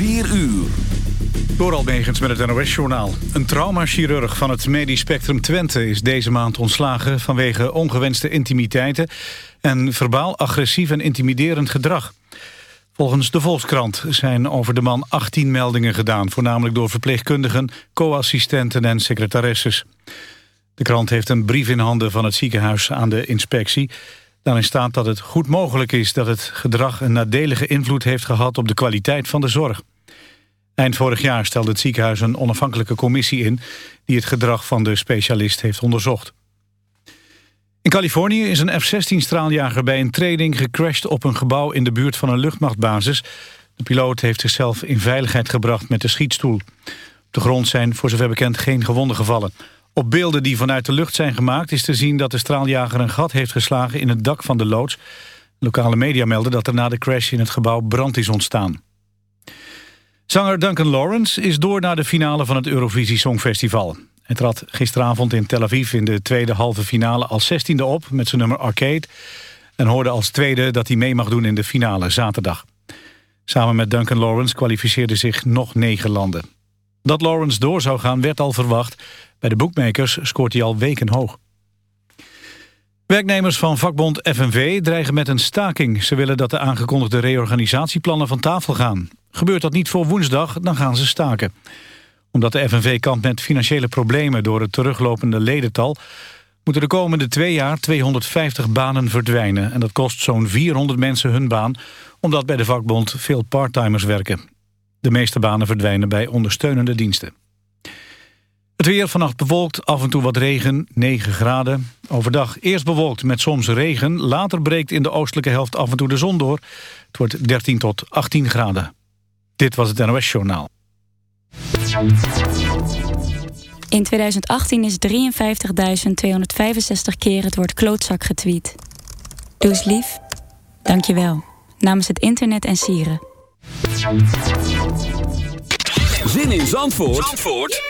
4 uur. Door met het NOS-journaal. Een traumachirurg van het Medisch Spectrum Twente is deze maand ontslagen... vanwege ongewenste intimiteiten en verbaal agressief en intimiderend gedrag. Volgens de Volkskrant zijn over de man 18 meldingen gedaan... voornamelijk door verpleegkundigen, co-assistenten en secretaresses. De krant heeft een brief in handen van het ziekenhuis aan de inspectie... Daarin staat dat het goed mogelijk is dat het gedrag een nadelige invloed heeft gehad op de kwaliteit van de zorg. Eind vorig jaar stelde het ziekenhuis een onafhankelijke commissie in die het gedrag van de specialist heeft onderzocht. In Californië is een F-16-straaljager bij een training gecrashed op een gebouw in de buurt van een luchtmachtbasis. De piloot heeft zichzelf in veiligheid gebracht met de schietstoel. Op de grond zijn voor zover bekend geen gewonden gevallen. Op beelden die vanuit de lucht zijn gemaakt is te zien dat de straaljager een gat heeft geslagen in het dak van de loods. Lokale media melden dat er na de crash in het gebouw brand is ontstaan. Zanger Duncan Lawrence is door naar de finale van het Eurovisie Songfestival. Hij trad gisteravond in Tel Aviv in de tweede halve finale als zestiende op met zijn nummer Arcade... en hoorde als tweede dat hij mee mag doen in de finale zaterdag. Samen met Duncan Lawrence kwalificeerden zich nog negen landen. Dat Lawrence door zou gaan werd al verwacht. Bij de boekmakers scoort hij al weken hoog. Werknemers van vakbond FNV dreigen met een staking. Ze willen dat de aangekondigde reorganisatieplannen van tafel gaan. Gebeurt dat niet voor woensdag, dan gaan ze staken. Omdat de FNV kampt met financiële problemen door het teruglopende ledental... moeten de komende twee jaar 250 banen verdwijnen. En dat kost zo'n 400 mensen hun baan... omdat bij de vakbond veel parttimers werken. De meeste banen verdwijnen bij ondersteunende diensten. Het weer vannacht bewolkt, af en toe wat regen, 9 graden. Overdag eerst bewolkt met soms regen. Later breekt in de oostelijke helft af en toe de zon door. Het wordt 13 tot 18 graden. Dit was het NOS Journaal. In 2018 is 53.265 keer het woord klootzak getweet. Doe eens lief. Dank je wel. Namens het internet en sieren. Zin in Zandvoort, Zandvoort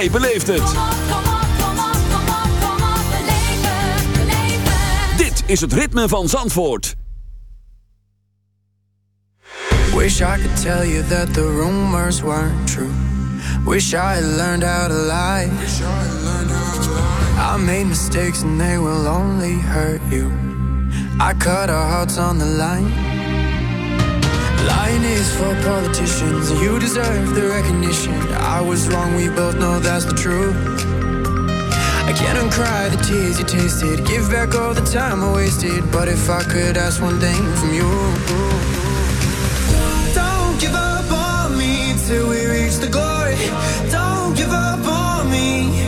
Jij beleeft het. Kom op, kom op, kom op, kom op, kom op, beleven, beleven. Dit is het ritme van Zandvoort. Wish I could tell you that the rumors weren't true. Wish I had learned how to lie. I made mistakes and they will only hurt you. I cut our hearts on the line. Lying is for politicians, you deserve the recognition. I was wrong, we both know that's the truth. I can't uncry the tears you tasted, give back all the time I wasted. But if I could ask one thing from you, don't give up on me till we reach the glory. Don't give up on me,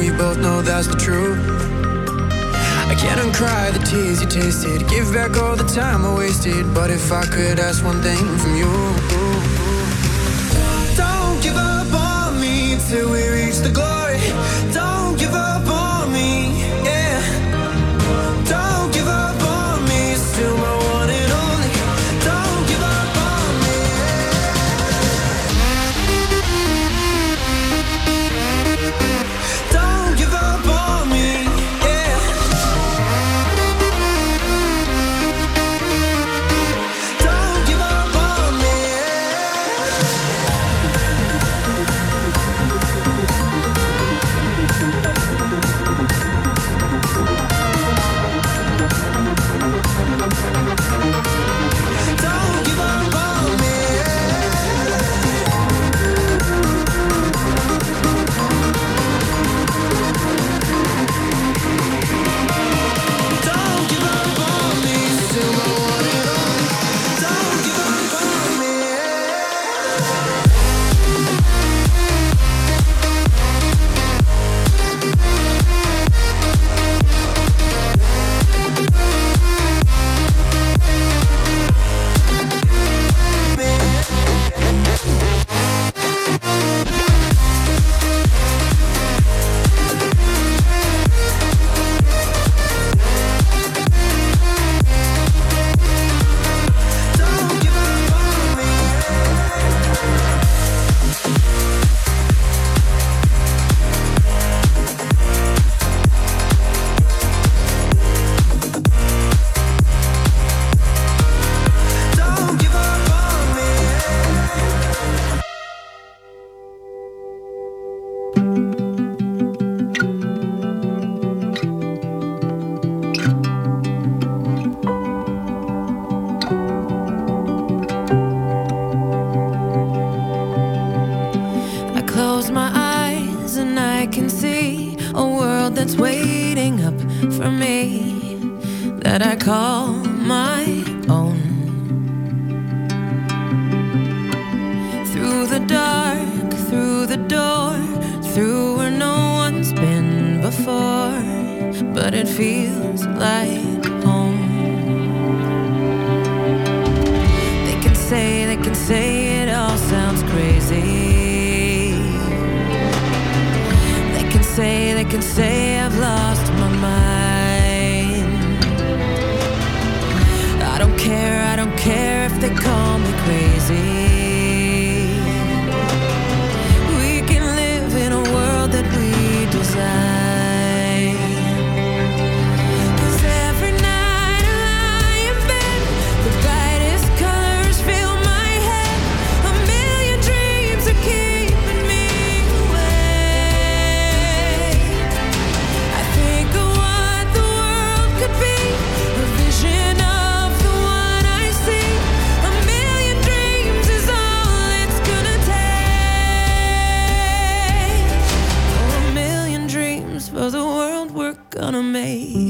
we both know that's the truth. I can't uncry the tears you tasted, give back all the time I wasted. But if I could ask one thing from you, don't give up on me till we reach the glory. Don't gonna make.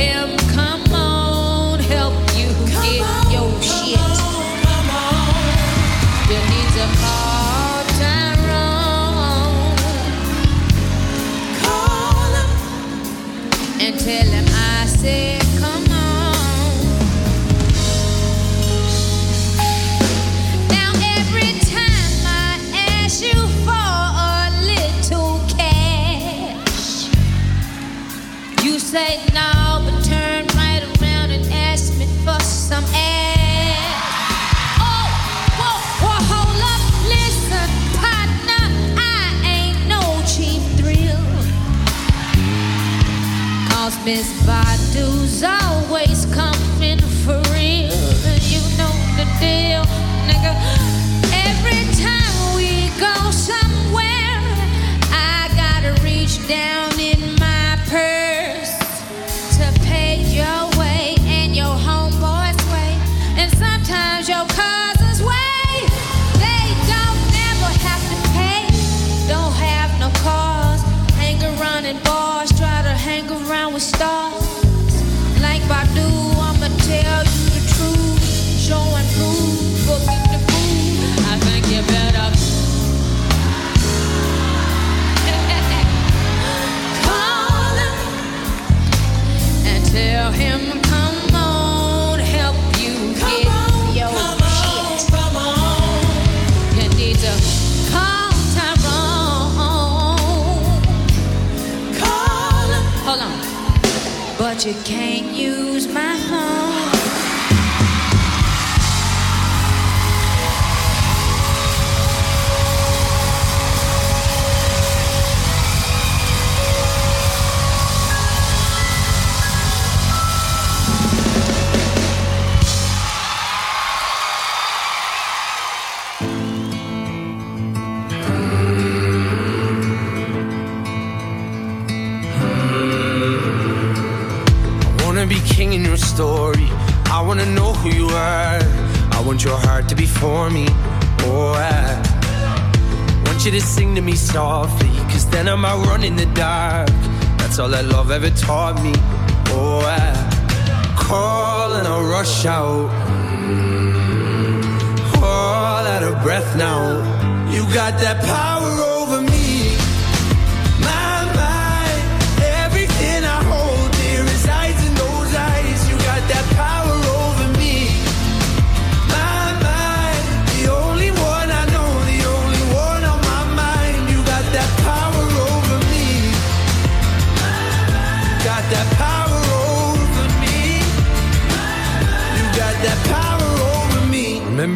him.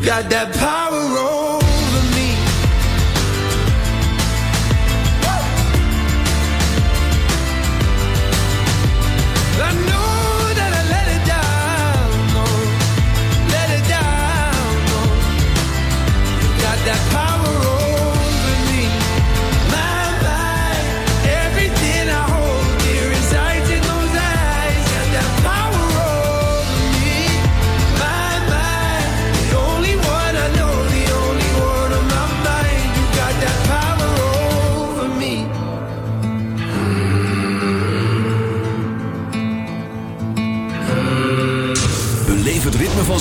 got that power on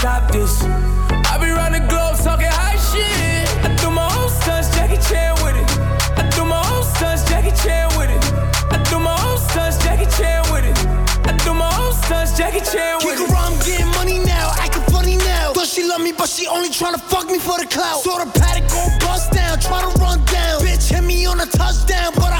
Stop this. I be round the globe talking high shit. I do my own stunts, Jackie Chan with it. I do my own stunts, Jackie Chan with it. I do my own stunts, Jackie Chan with it. I do my own stunts, Jackie Chan with Kick it. around, I'm getting money now, acting funny now. Thought she love me, but she only tryna fuck me for the clout. Saw the paddock go bust down, try to run down. Bitch hit me on a touchdown, but I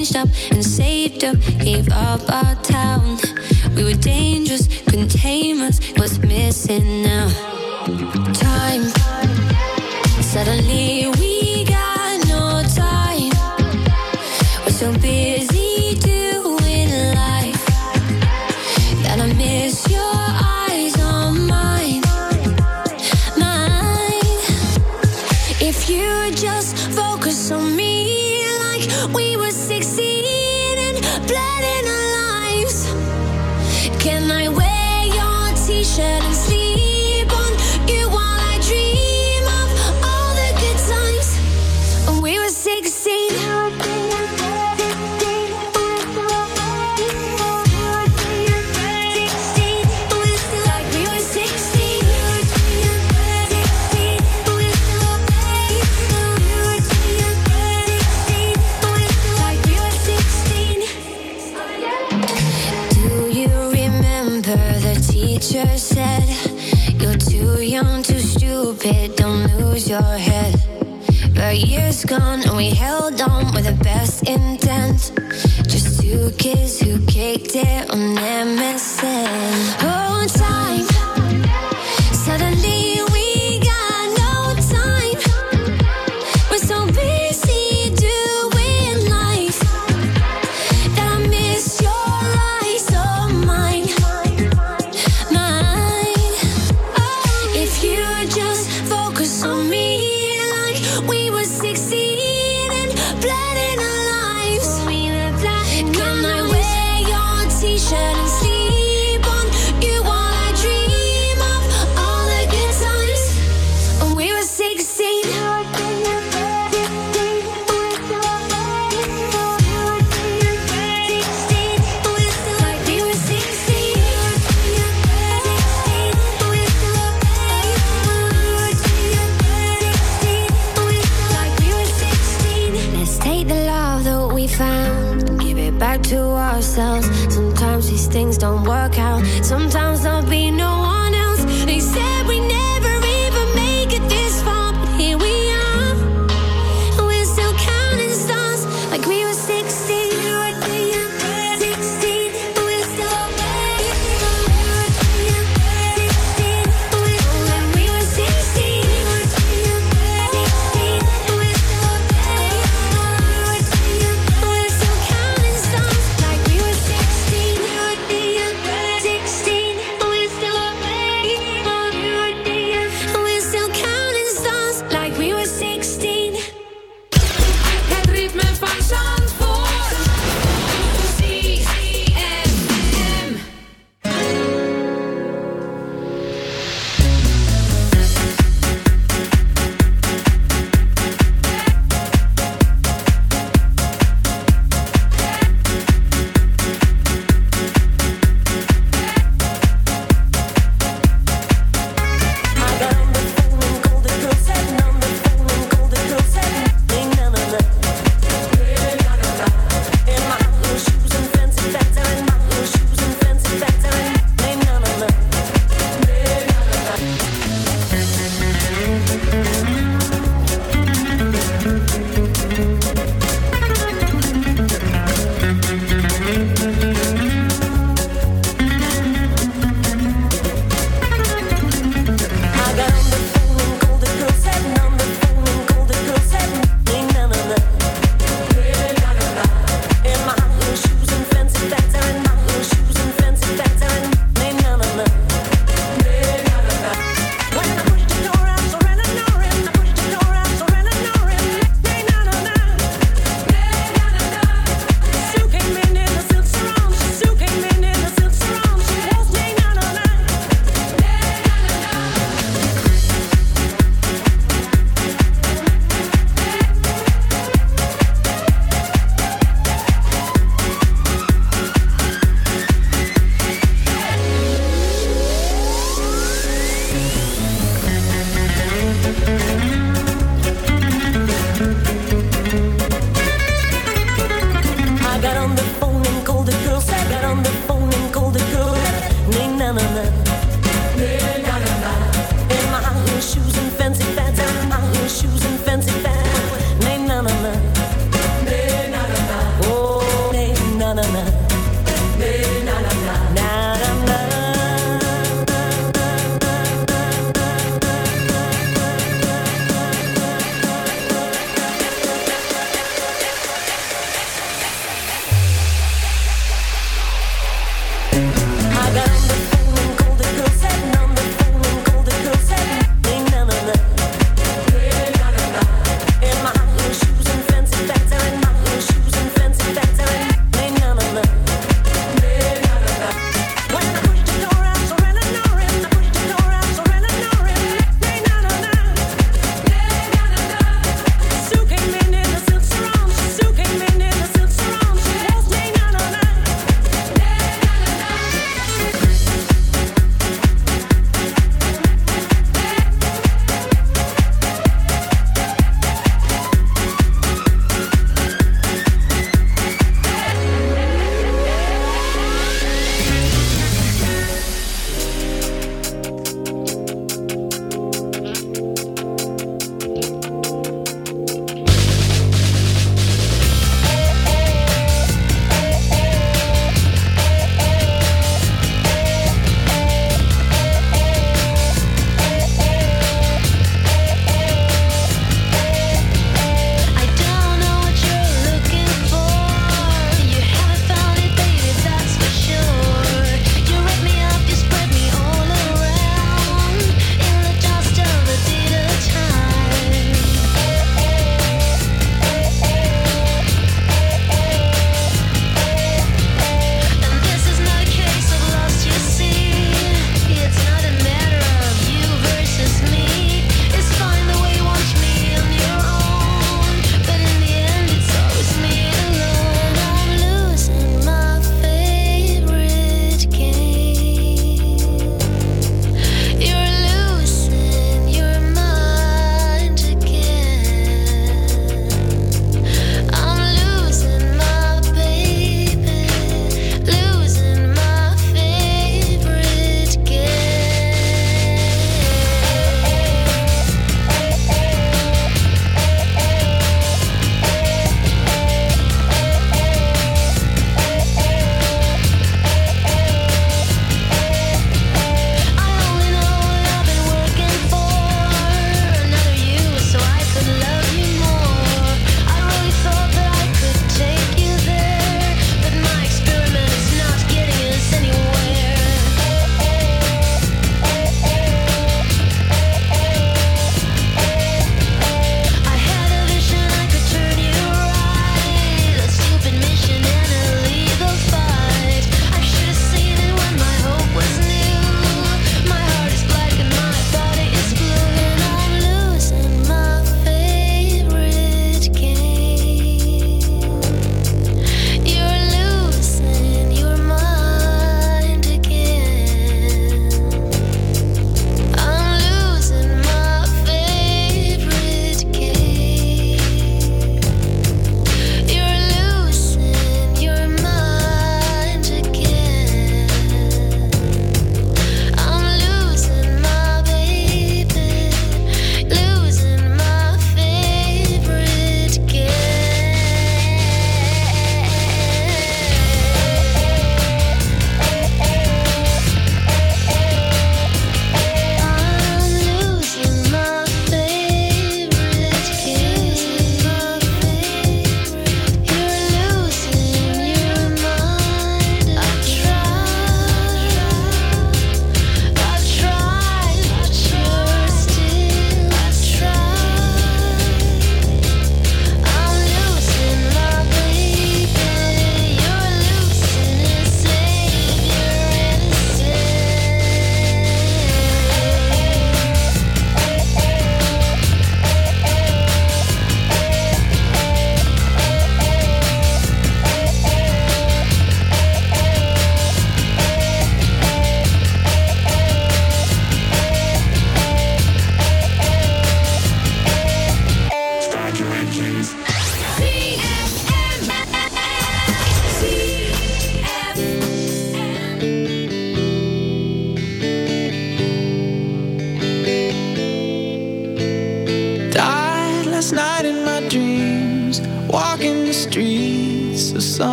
Changed up and saved up, gave up our town. We were dangerous, couldn't tame us. What's missing now?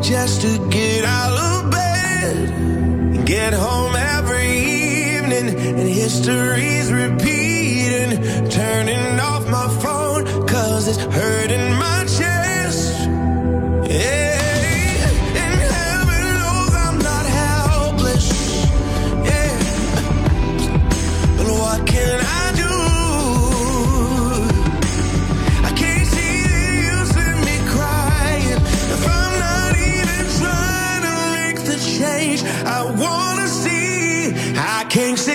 just to get out of bed. Get home every evening and history's repeating. Turning off my phone cause it's hurting my chest. Yeah. Kingston.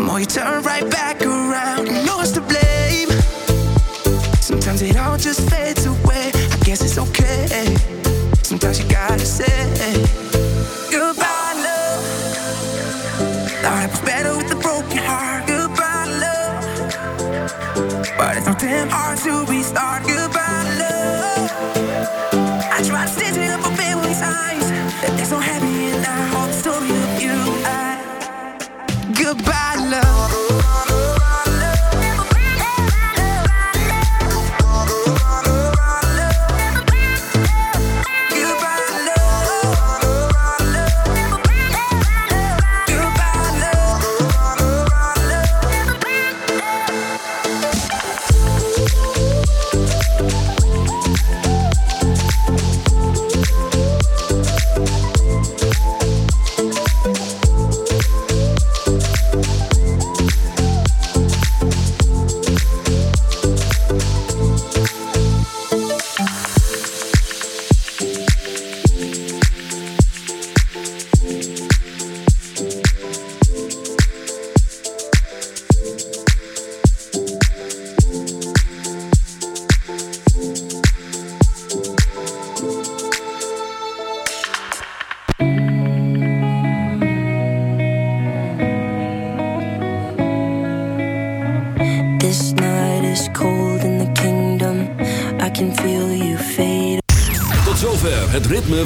more you turn right back around. you know it's to blame. Sometimes it all just fades away. I guess it's okay. Sometimes you gotta say goodbye, love. Thought it was better with a broken heart. Goodbye, love. But it's not damn hard to restart. Goodbye.